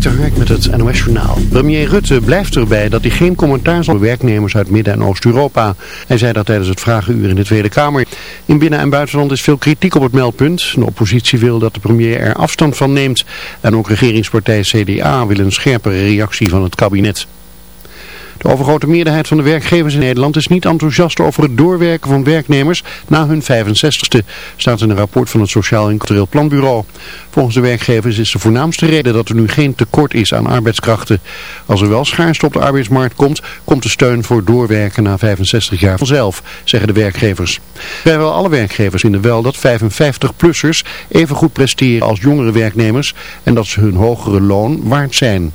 Dik Hark met het NOS Journaal. Premier Rutte blijft erbij dat hij geen commentaar zal werknemers uit Midden- en Oost-Europa. Hij zei dat tijdens het vragenuur in de Tweede Kamer. In binnen- en buitenland is veel kritiek op het meldpunt. De oppositie wil dat de premier er afstand van neemt. En ook regeringspartij CDA wil een scherpere reactie van het kabinet. De overgrote meerderheid van de werkgevers in Nederland is niet enthousiast over het doorwerken van werknemers na hun 65ste, staat in een rapport van het Sociaal en Cultureel Planbureau. Volgens de werkgevers is de voornaamste reden dat er nu geen tekort is aan arbeidskrachten. Als er wel schaarste op de arbeidsmarkt komt, komt de steun voor doorwerken na 65 jaar vanzelf, zeggen de werkgevers. Vrijwel alle werkgevers vinden wel dat 55-plussers even goed presteren als jongere werknemers en dat ze hun hogere loon waard zijn.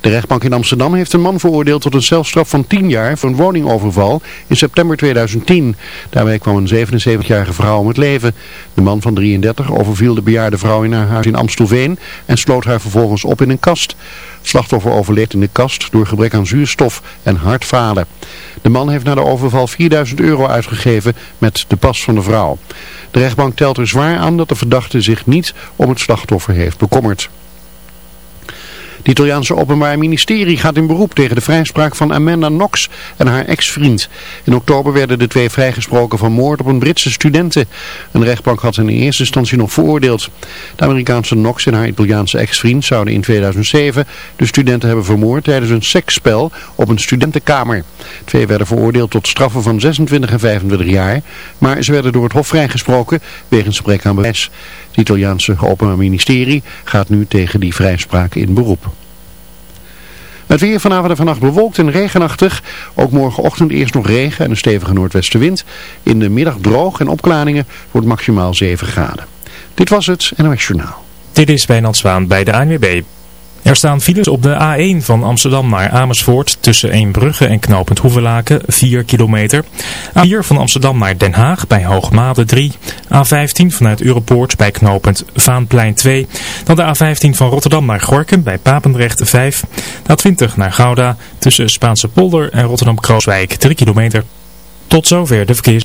De rechtbank in Amsterdam heeft een man veroordeeld tot een celstraf van 10 jaar voor een woningoverval in september 2010. Daarbij kwam een 77-jarige vrouw om het leven. De man van 33 overviel de bejaarde vrouw in haar huis in Amstelveen en sloot haar vervolgens op in een kast. Het slachtoffer overleed in de kast door gebrek aan zuurstof en hartfalen. De man heeft na de overval 4000 euro uitgegeven met de pas van de vrouw. De rechtbank telt er zwaar aan dat de verdachte zich niet om het slachtoffer heeft bekommerd. Het Italiaanse Openbaar Ministerie gaat in beroep tegen de vrijspraak van Amanda Knox en haar ex-vriend. In oktober werden de twee vrijgesproken van moord op een Britse studenten. Een rechtbank had hen in eerste instantie nog veroordeeld. De Amerikaanse Knox en haar Italiaanse ex-vriend zouden in 2007 de studenten hebben vermoord tijdens een seksspel op een studentenkamer. Twee werden veroordeeld tot straffen van 26 en 25 jaar, maar ze werden door het hof vrijgesproken wegens gebrek aan bewijs. Het Italiaanse Openbaar Ministerie gaat nu tegen die vrijspraak in beroep. Het weer vanavond en vannacht bewolkt en regenachtig. Ook morgenochtend eerst nog regen en een stevige noordwestenwind. In de middag droog en opklaringen wordt maximaal 7 graden. Dit was het NOS Journaal. Dit is Wijnand Zwaan bij de ANWB. Er staan files op de A1 van Amsterdam naar Amersfoort tussen Eembrugge en knooppunt Hoevelaken 4 kilometer. A4 van Amsterdam naar Den Haag bij Hoogmade 3. A15 vanuit Europoort bij knooppunt Vaanplein 2. Dan de A15 van Rotterdam naar Gorkum bij Papendrecht 5. A20 naar Gouda tussen Spaanse polder en Rotterdam-Krooswijk 3 kilometer. Tot zover de verkeers.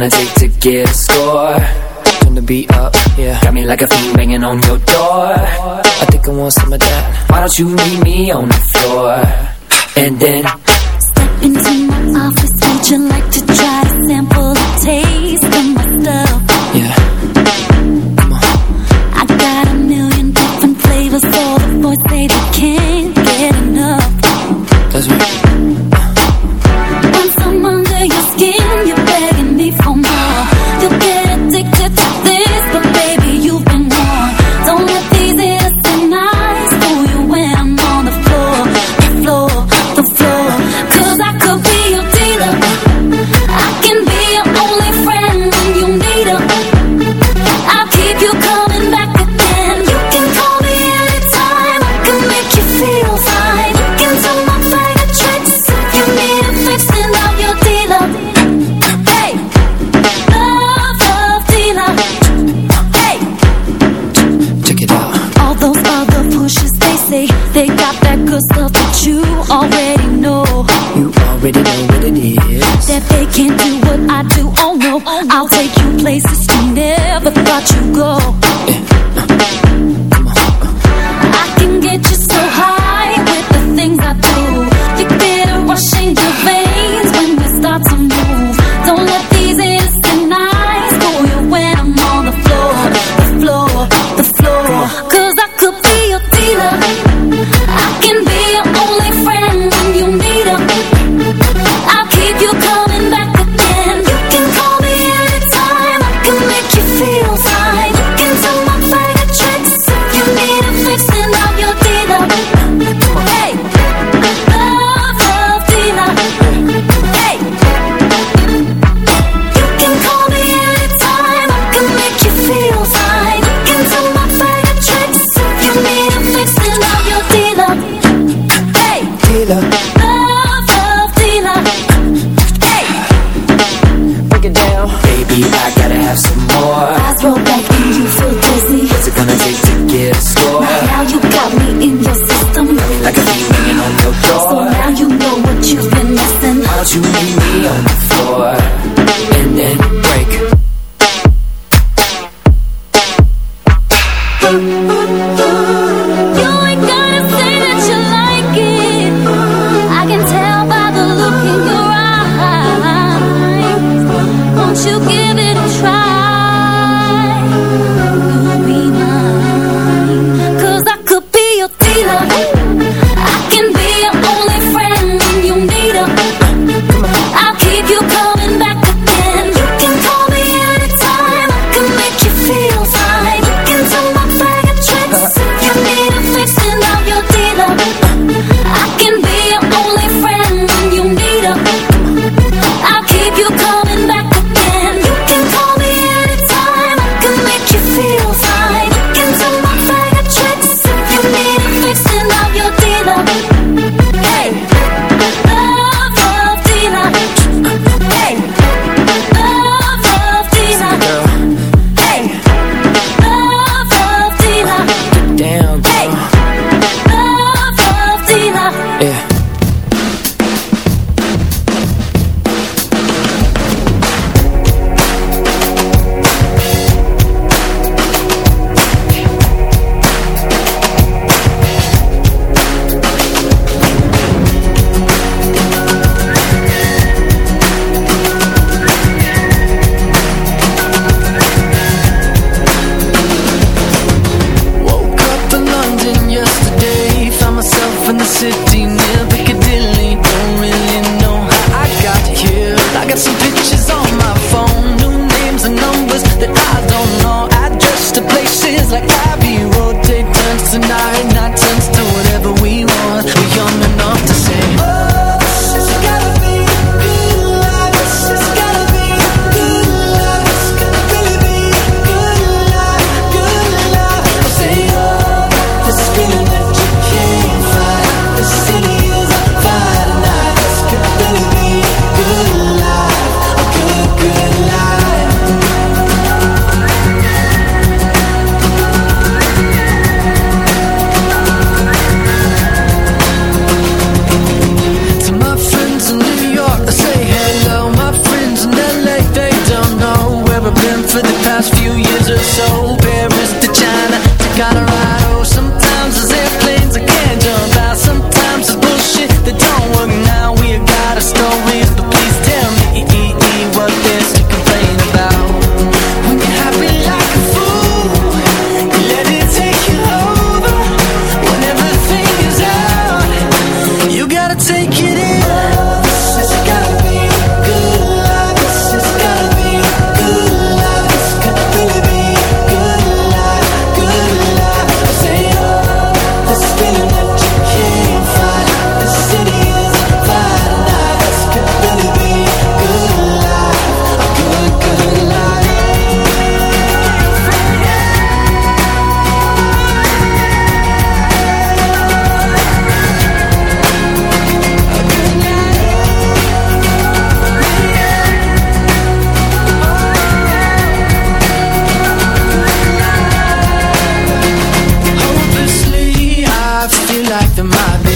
wanna take to get a score. Turn the beat up, yeah. Got me like a fiend banging on your door. I think I want some of that. Why don't you like happy. We'll take turns tonight, not turns to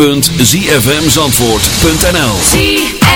www.zfmzandvoort.nl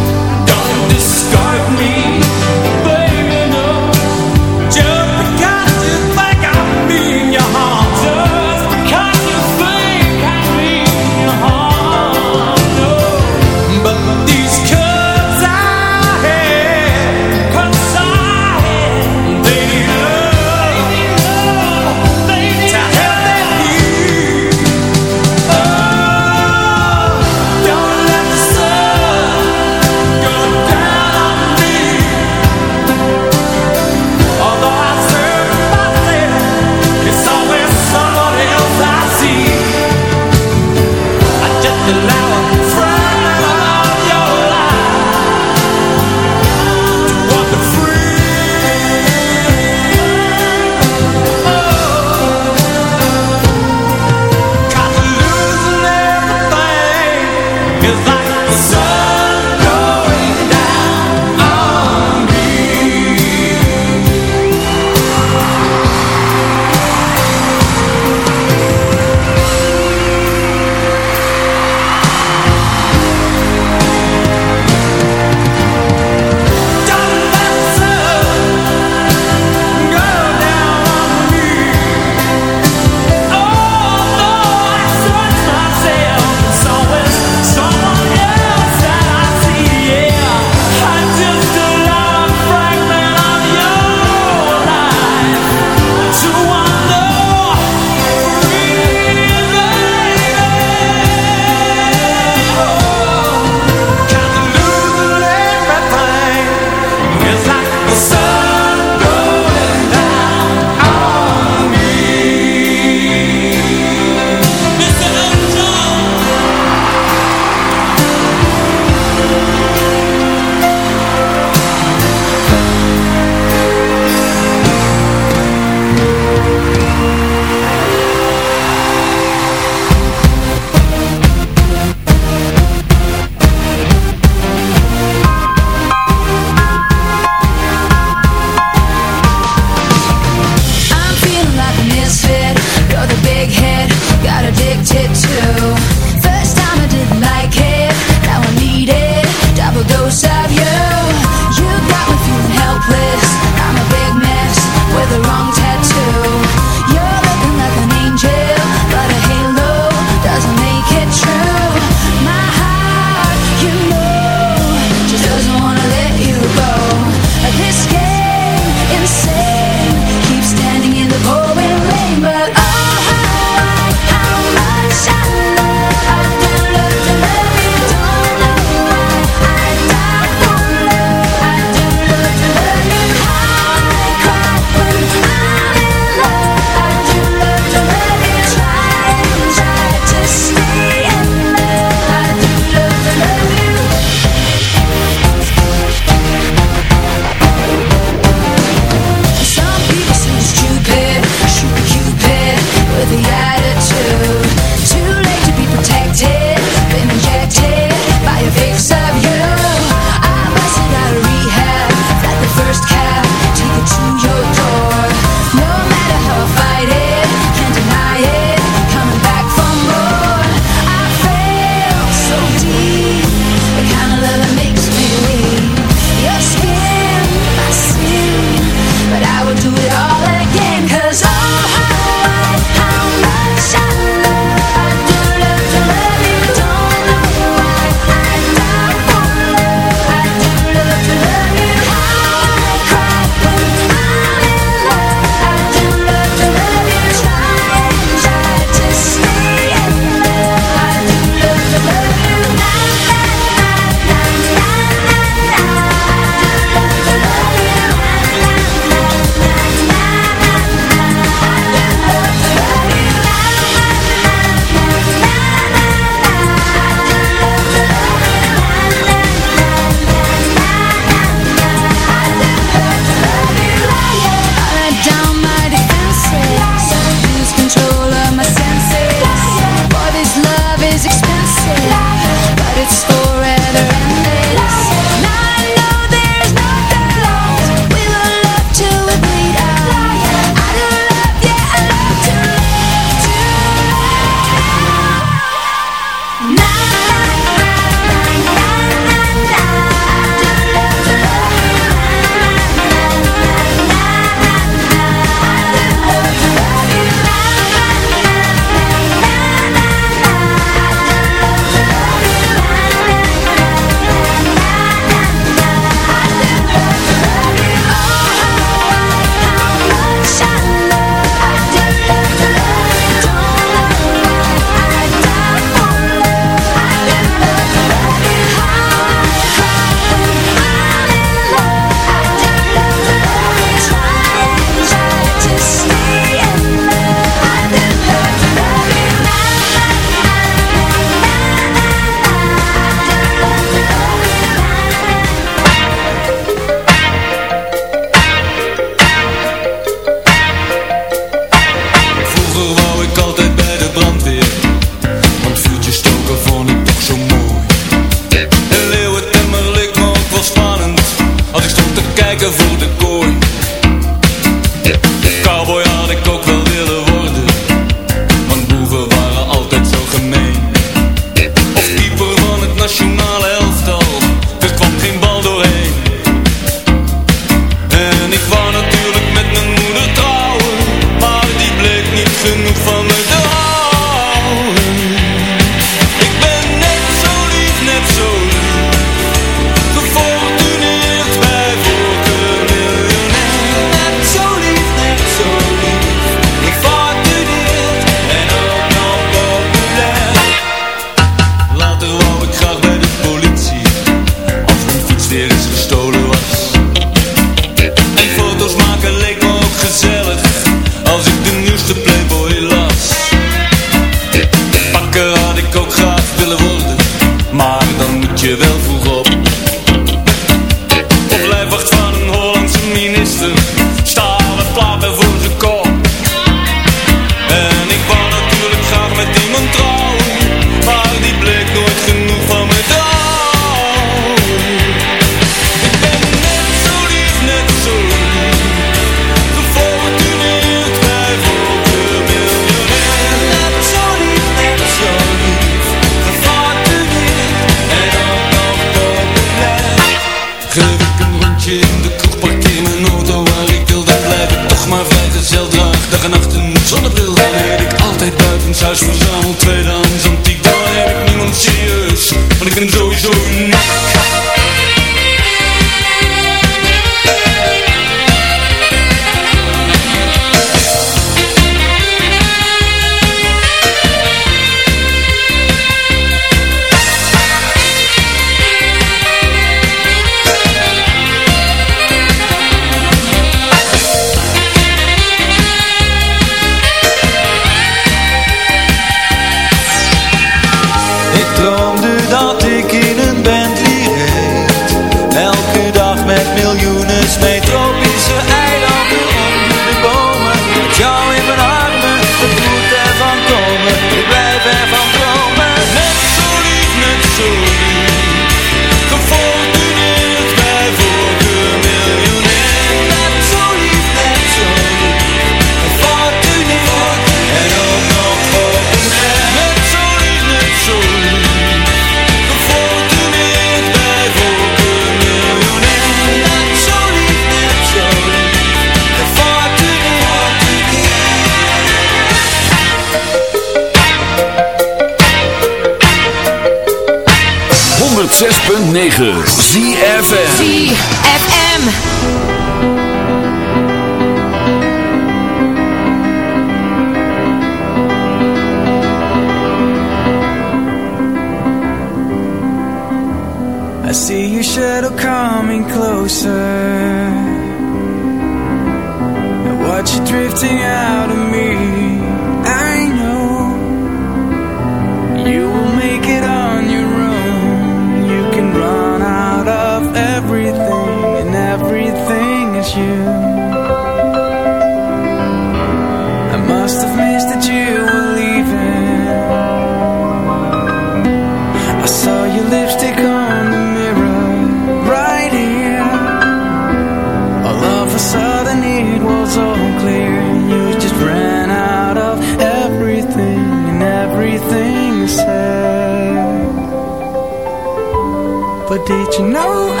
did you know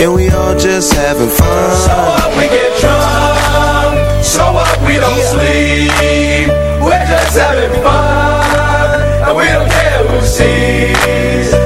and we all just having fun. So what we get drunk, so what we don't sleep. We're just having fun, and we don't care who sees.